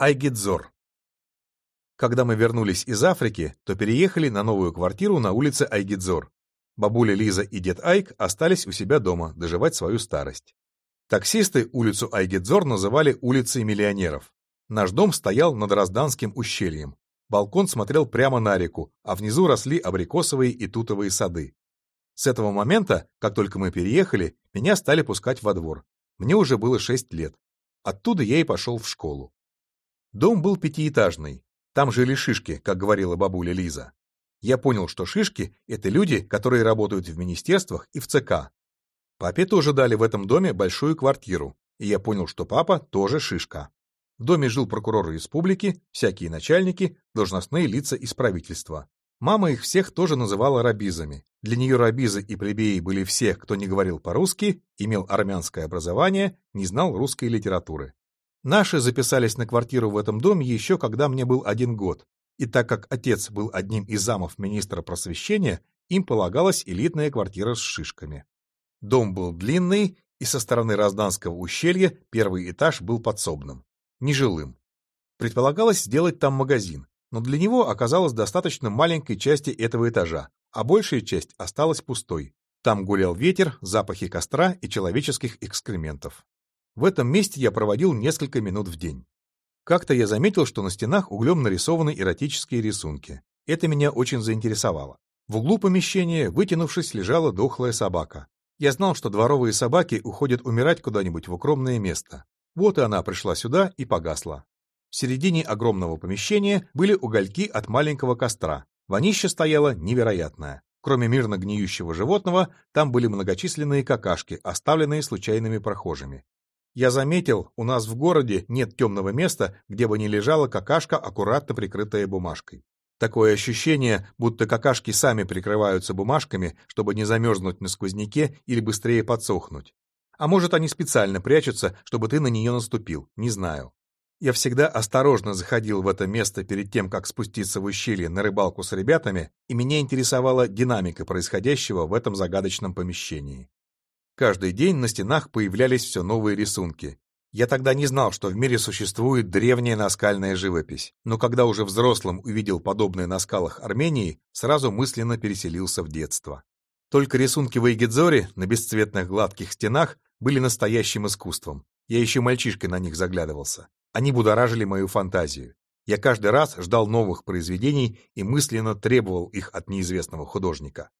Айгидзор. Когда мы вернулись из Африки, то переехали на новую квартиру на улице Айгидзор. Бабуля Лиза и дед Айк остались у себя дома доживать свою старость. Таксисты улицу Айгидзор называли улицей миллионеров. Наш дом стоял над Разданским ущельем. Балкон смотрел прямо на реку, а внизу росли абрикосовые и тутовые сады. С этого момента, как только мы переехали, меня стали пускать во двор. Мне уже было шесть лет. Оттуда я и пошел в школу. Дом был пятиэтажный. Там жили шишки, как говорила бабуля Лиза. Я понял, что шишки — это люди, которые работают в министерствах и в ЦК. Папе тоже дали в этом доме большую квартиру, и я понял, что папа тоже шишка. В доме жил прокурор республики, всякие начальники, должностные лица из правительства. Мама их всех тоже называла рабизами. Для нее рабизы и плебеи были все, кто не говорил по-русски, имел армянское образование, не знал русской литературы. Наши записались на квартиру в этом доме еще когда мне был один год, и так как отец был одним из замов министра просвещения, им полагалась элитная квартира с шишками. Дом был длинный, и со стороны Разданского ущелья первый этаж был подсобным, нежилым. Предполагалось сделать там магазин, но для него оказалось достаточно маленькой части этого этажа, а большая часть осталась пустой. Там гулял ветер, запахи костра и человеческих экскрементов. В этом месте я проводил несколько минут в день. Как-то я заметил, что на стенах углем нарисованы эротические рисунки. Это меня очень заинтересовало. В углу помещения, вытянувшись, лежала дохлая собака. Я знал, что дворовые собаки уходят умирать куда-нибудь в укромное место. Вот и она пришла сюда и погасла. В середине огромного помещения были угольки от маленького костра. Вонища стояла невероятная. Кроме мирно гниющего животного, там были многочисленные какашки, оставленные случайными прохожими. Я заметил, у нас в городе нет темного места, где бы не лежала какашка, аккуратно прикрытая бумажкой. Такое ощущение, будто какашки сами прикрываются бумажками, чтобы не замерзнуть на сквозняке или быстрее подсохнуть. А может, они специально прячутся, чтобы ты на нее наступил, не знаю. Я всегда осторожно заходил в это место перед тем, как спуститься в ущелье на рыбалку с ребятами, и меня интересовала динамика происходящего в этом загадочном помещении. Каждый день на стенах появлялись все новые рисунки. Я тогда не знал, что в мире существует древняя наскальная живопись, но когда уже взрослым увидел подобное на скалах Армении, сразу мысленно переселился в детство. Только рисунки в Эйгидзоре на бесцветных гладких стенах были настоящим искусством. Я еще мальчишкой на них заглядывался. Они будоражили мою фантазию. Я каждый раз ждал новых произведений и мысленно требовал их от неизвестного художника.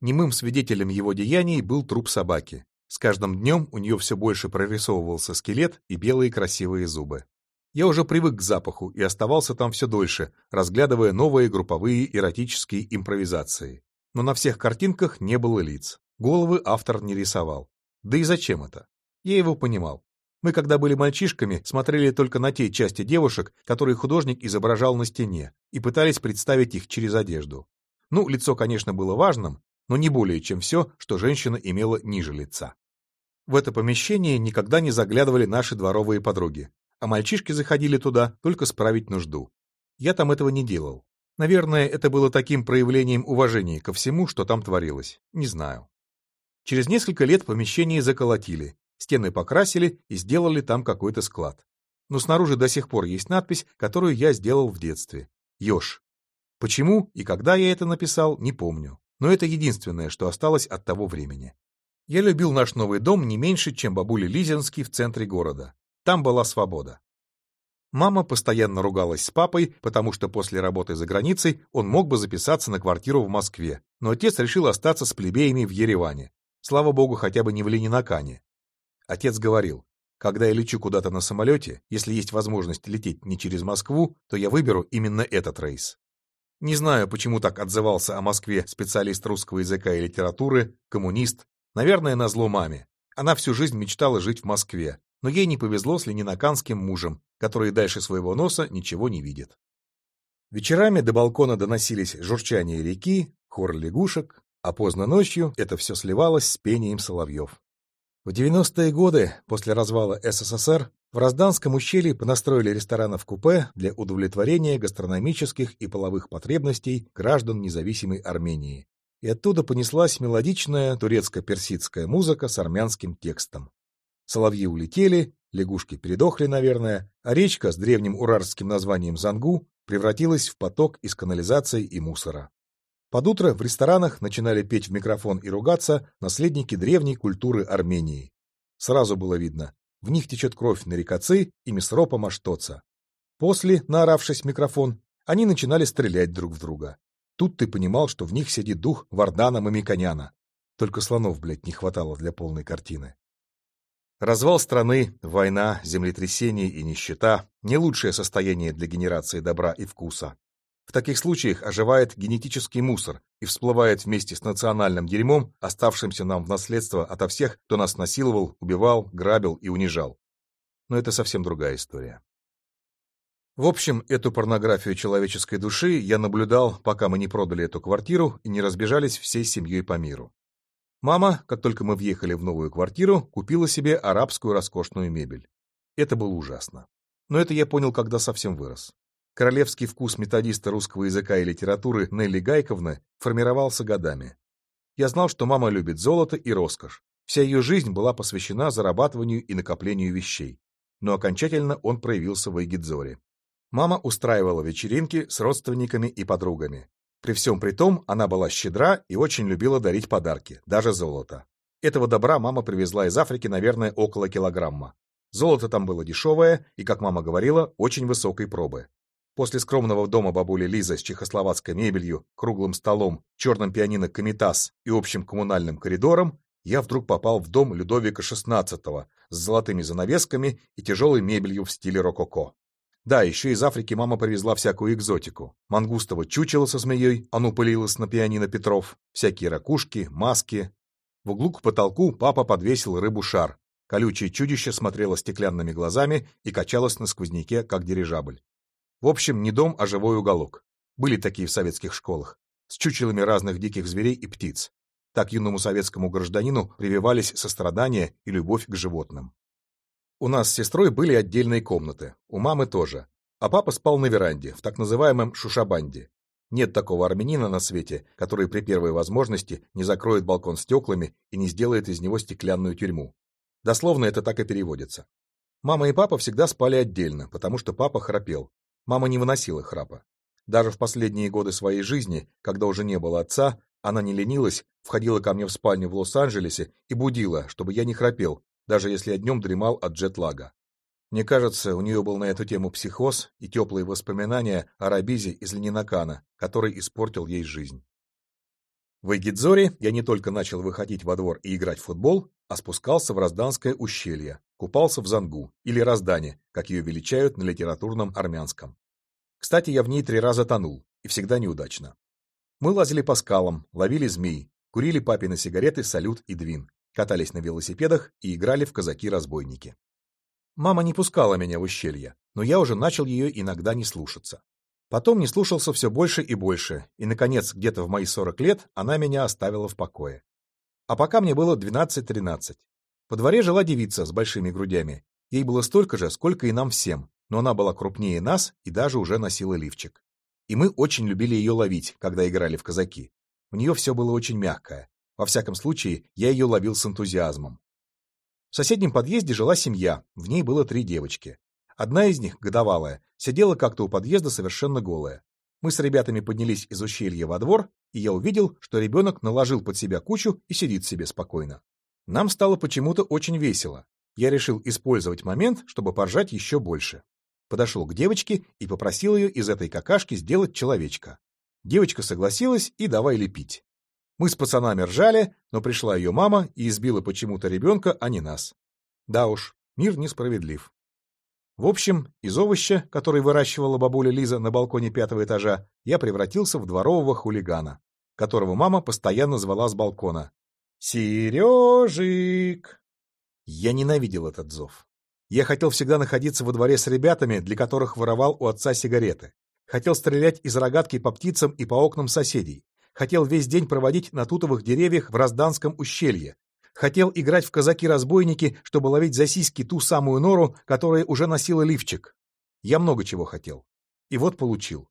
Немым свидетелем его деяний был труп собаки. С каждым днем у нее все больше прорисовывался скелет и белые красивые зубы. Я уже привык к запаху и оставался там все дольше, разглядывая новые групповые эротические импровизации. Но на всех картинках не было лиц. Головы автор не рисовал. Да и зачем это? Я его понимал. Мы, когда были мальчишками, смотрели только на те части девушек, которые художник изображал на стене, и пытались представить их через одежду. Ну, лицо, конечно, было важным, но не более чем все, что женщина имела ниже лица. В это помещение никогда не заглядывали наши дворовые подруги, а мальчишки заходили туда только справить нужду. Я там этого не делал. Наверное, это было таким проявлением уважения ко всему, что там творилось. Не знаю. Через несколько лет помещение заколотили, стены покрасили и сделали там какой-то склад. Но снаружи до сих пор есть надпись, которую я сделал в детстве. Ёж. Почему и когда я это написал, не помню но это единственное, что осталось от того времени. Я любил наш новый дом не меньше, чем бабуля Лизинский в центре города. Там была свобода. Мама постоянно ругалась с папой, потому что после работы за границей он мог бы записаться на квартиру в Москве, но отец решил остаться с плебеями в Ереване. Слава богу, хотя бы не в Ленинакане. Отец говорил, когда я лечу куда-то на самолете, если есть возможность лететь не через Москву, то я выберу именно этот рейс. Не знаю, почему так отзывался о Москве специалист русского языка и литературы, коммунист. Наверное, на зло маме. Она всю жизнь мечтала жить в Москве, но ей не повезло с ленинаканским мужем, который дальше своего носа ничего не видит. Вечерами до балкона доносились журчание реки, хор лягушек, а поздно ночью это все сливалось с пением соловьев. В 90-е годы, после развала СССР, в Розданском ущелье понастроили ресторанов-купе для удовлетворения гастрономических и половых потребностей граждан независимой Армении. И оттуда понеслась мелодичная турецко-персидская музыка с армянским текстом. Соловьи улетели, лягушки передохли, наверное, а речка с древним урарским названием Зангу превратилась в поток из канализации и мусора. Под утро в ресторанах начинали петь в микрофон и ругаться наследники древней культуры Армении. Сразу было видно, в них течет кровь нарикацы и Месропа Маштоца. После, наоравшись в микрофон, они начинали стрелять друг в друга. Тут ты понимал, что в них сидит дух Вардана Мамиконяна. Только слонов, блядь, не хватало для полной картины. Развал страны, война, землетрясение и нищета – не лучшее состояние для генерации добра и вкуса. В таких случаях оживает генетический мусор и всплывает вместе с национальным дерьмом, оставшимся нам в наследство ото всех, кто нас насиловал, убивал, грабил и унижал. Но это совсем другая история. В общем, эту порнографию человеческой души я наблюдал, пока мы не продали эту квартиру и не разбежались всей семьей по миру. Мама, как только мы въехали в новую квартиру, купила себе арабскую роскошную мебель. Это было ужасно. Но это я понял, когда совсем вырос. Королевский вкус методиста русского языка и литературы Нелли Гайковны формировался годами. Я знал, что мама любит золото и роскошь. Вся ее жизнь была посвящена зарабатыванию и накоплению вещей. Но окончательно он проявился в Айгидзоре. Мама устраивала вечеринки с родственниками и подругами. При всем при том, она была щедра и очень любила дарить подарки, даже золото. Этого добра мама привезла из Африки, наверное, около килограмма. Золото там было дешевое и, как мама говорила, очень высокой пробы. После скромного дома бабули Лизы с чехословацкой мебелью, круглым столом, черным пианино «Комитас» и общим коммунальным коридором я вдруг попал в дом Людовика XVI с золотыми занавесками и тяжелой мебелью в стиле рококо. Да, еще из Африки мама привезла всякую экзотику. Мангустово чучело со змеей, оно пылилось на пианино Петров, всякие ракушки, маски. В углу к потолку папа подвесил рыбу-шар. Колючее чудище смотрело стеклянными глазами и качалось на сквозняке, как дирижабль. В общем, не дом, а живой уголок. Были такие в советских школах. С чучелами разных диких зверей и птиц. Так юному советскому гражданину прививались сострадание и любовь к животным. У нас с сестрой были отдельные комнаты, у мамы тоже. А папа спал на веранде, в так называемом шушабанде. Нет такого армянина на свете, который при первой возможности не закроет балкон стеклами и не сделает из него стеклянную тюрьму. Дословно это так и переводится. Мама и папа всегда спали отдельно, потому что папа храпел. Мама не выносила храпа. Даже в последние годы своей жизни, когда уже не было отца, она не ленилась, входила ко мне в спальню в Лос-Анджелесе и будила, чтобы я не храпел, даже если я днем дремал от джетлага. Мне кажется, у нее был на эту тему психоз и теплые воспоминания о Рабизе из Ленинакана, который испортил ей жизнь. В Игидзоре я не только начал выходить во двор и играть в футбол, а спускался в Разданское ущелье, купался в Зангу, или Раздане, как ее величают на литературном армянском. Кстати, я в ней три раза тонул, и всегда неудачно. Мы лазили по скалам, ловили змей, курили папины сигареты «Салют» и «Двин», катались на велосипедах и играли в казаки-разбойники. Мама не пускала меня в ущелье, но я уже начал ее иногда не слушаться. Потом не слушался все больше и больше, и, наконец, где-то в мои 40 лет она меня оставила в покое. А пока мне было 12-13. По дворе жила девица с большими грудями. Ей было столько же, сколько и нам всем, но она была крупнее нас и даже уже носила лифчик. И мы очень любили ее ловить, когда играли в казаки. У нее все было очень мягкое, во всяком случае, я ее ловил с энтузиазмом. В соседнем подъезде жила семья, в ней было три девочки. Одна из них, годовалая, сидела как-то у подъезда совершенно голая. Мы с ребятами поднялись из ущелья во двор, и я увидел, что ребенок наложил под себя кучу и сидит себе спокойно. Нам стало почему-то очень весело. Я решил использовать момент, чтобы поржать еще больше. Подошел к девочке и попросил ее из этой какашки сделать человечка. Девочка согласилась и давай лепить. Мы с пацанами ржали, но пришла ее мама и избила почему-то ребенка, а не нас. Да уж, мир несправедлив. В общем, из овоща, который выращивала бабуля Лиза на балконе пятого этажа, я превратился в дворового хулигана, которого мама постоянно звала с балкона. «Сережик!» Я ненавидел этот зов. Я хотел всегда находиться во дворе с ребятами, для которых воровал у отца сигареты. Хотел стрелять из рогатки по птицам и по окнам соседей хотел весь день проводить на тутовых деревьях в Разданском ущелье. Хотел играть в казаки-разбойники, чтобы ловить за сиськи ту самую нору, которая уже носила лифчик. Я много чего хотел. И вот получил.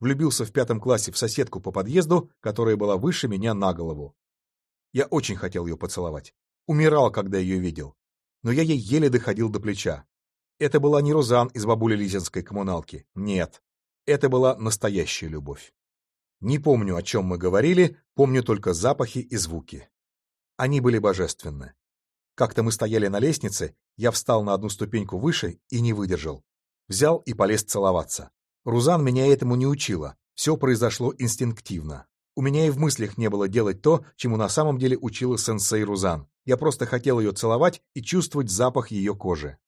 Влюбился в пятом классе в соседку по подъезду, которая была выше меня на голову. Я очень хотел ее поцеловать. Умирал, когда ее видел. но я ей еле доходил до плеча. Это была не Рузан из бабули Лизинской коммуналки. Нет, это была настоящая любовь. Не помню, о чем мы говорили, помню только запахи и звуки. Они были божественны. Как-то мы стояли на лестнице, я встал на одну ступеньку выше и не выдержал. Взял и полез целоваться. Рузан меня этому не учила, все произошло инстинктивно. У меня и в мыслях не было делать то, чему на самом деле учила сенсей Рузан. Я просто хотел ее целовать и чувствовать запах ее кожи.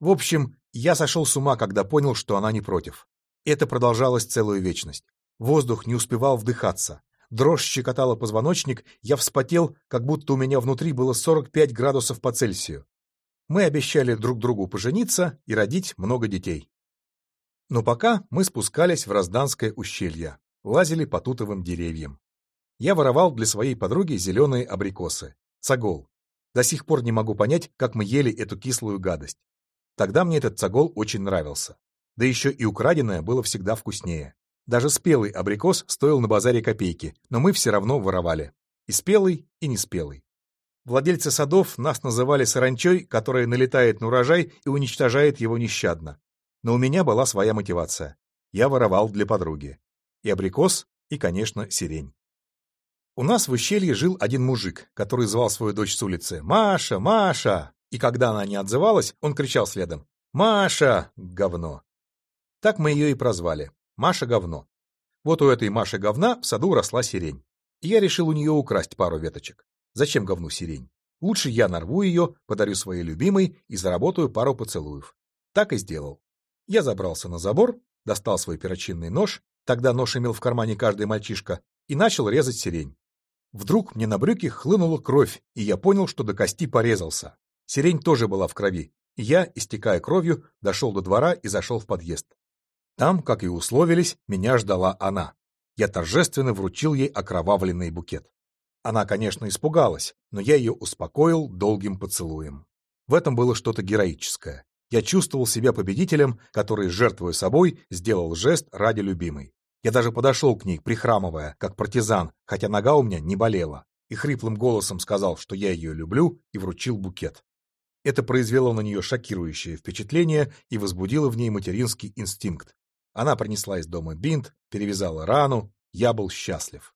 В общем, я сошел с ума, когда понял, что она не против. Это продолжалось целую вечность. Воздух не успевал вдыхаться. Дрожь щекотала позвоночник, я вспотел, как будто у меня внутри было 45 градусов по Цельсию. Мы обещали друг другу пожениться и родить много детей. Но пока мы спускались в Разданское ущелье, лазили по тутовым деревьям. Я воровал для своей подруги зеленые абрикосы, цагол. До сих пор не могу понять, как мы ели эту кислую гадость. Тогда мне этот цагол очень нравился. Да еще и украденное было всегда вкуснее. Даже спелый абрикос стоил на базаре копейки, но мы все равно воровали. И спелый, и неспелый. Владельцы садов нас называли саранчой, которая налетает на урожай и уничтожает его нещадно. Но у меня была своя мотивация. Я воровал для подруги. И абрикос, и, конечно, сирень. У нас в ущелье жил один мужик, который звал свою дочь с улицы «Маша! Маша!» И когда она не отзывалась, он кричал следом «Маша! Говно!» Так мы ее и прозвали. Маша говно. Вот у этой Маши говна в саду росла сирень. И я решил у нее украсть пару веточек. Зачем говну сирень? Лучше я нарву ее, подарю своей любимой и заработаю пару поцелуев. Так и сделал. Я забрался на забор, достал свой перочинный нож, тогда нож имел в кармане каждый мальчишка, и начал резать сирень. Вдруг мне на брюки хлынула кровь, и я понял, что до кости порезался. Сирень тоже была в крови, и я, истекая кровью, дошел до двора и зашел в подъезд. Там, как и условились, меня ждала она. Я торжественно вручил ей окровавленный букет. Она, конечно, испугалась, но я ее успокоил долгим поцелуем. В этом было что-то героическое. Я чувствовал себя победителем, который, жертвуя собой, сделал жест ради любимой. Я даже подошел к ней, прихрамывая, как партизан, хотя нога у меня не болела, и хриплым голосом сказал, что я ее люблю, и вручил букет. Это произвело на нее шокирующее впечатление и возбудило в ней материнский инстинкт. Она принесла из дома бинт, перевязала рану, я был счастлив.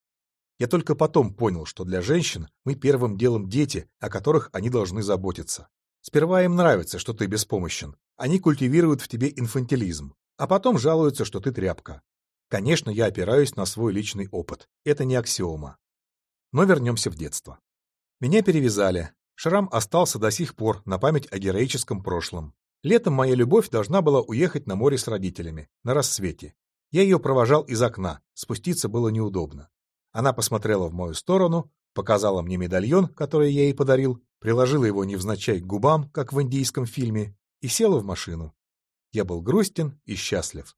Я только потом понял, что для женщин мы первым делом дети, о которых они должны заботиться. Сперва им нравится, что ты беспомощен. Они культивируют в тебе инфантилизм, а потом жалуются, что ты тряпка. Конечно, я опираюсь на свой личный опыт. Это не аксиома. Но вернемся в детство. Меня перевязали. Шрам остался до сих пор на память о героическом прошлом. Летом моя любовь должна была уехать на море с родителями, на рассвете. Я ее провожал из окна, спуститься было неудобно. Она посмотрела в мою сторону, показала мне медальон, который я ей подарил, приложила его невзначай к губам, как в индийском фильме, и села в машину. Я был грустен и счастлив.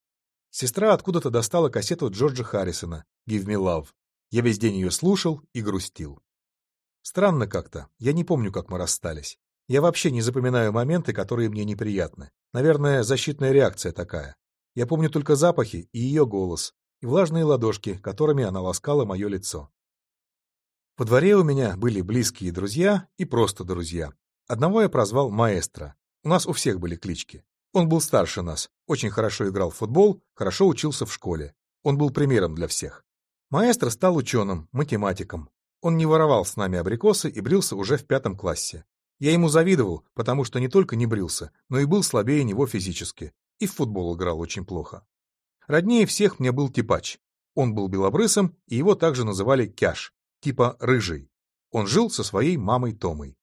Сестра откуда-то достала кассету Джорджа Харрисона «Give me love». Я весь день ее слушал и грустил. Странно как-то, я не помню, как мы расстались. Я вообще не запоминаю моменты, которые мне неприятны. Наверное, защитная реакция такая. Я помню только запахи и ее голос, и влажные ладошки, которыми она ласкала мое лицо. Во дворе у меня были близкие друзья и просто друзья. Одного я прозвал маэстро. У нас у всех были клички. Он был старше нас, очень хорошо играл в футбол, хорошо учился в школе. Он был примером для всех. Маэстро стал ученым, математиком. Он не воровал с нами абрикосы и брился уже в пятом классе. Я ему завидовал, потому что не только не брился, но и был слабее него физически, и в футбол играл очень плохо. Роднее всех мне был Типач. Он был белобрысым, и его также называли Кяш, типа рыжий. Он жил со своей мамой Томой.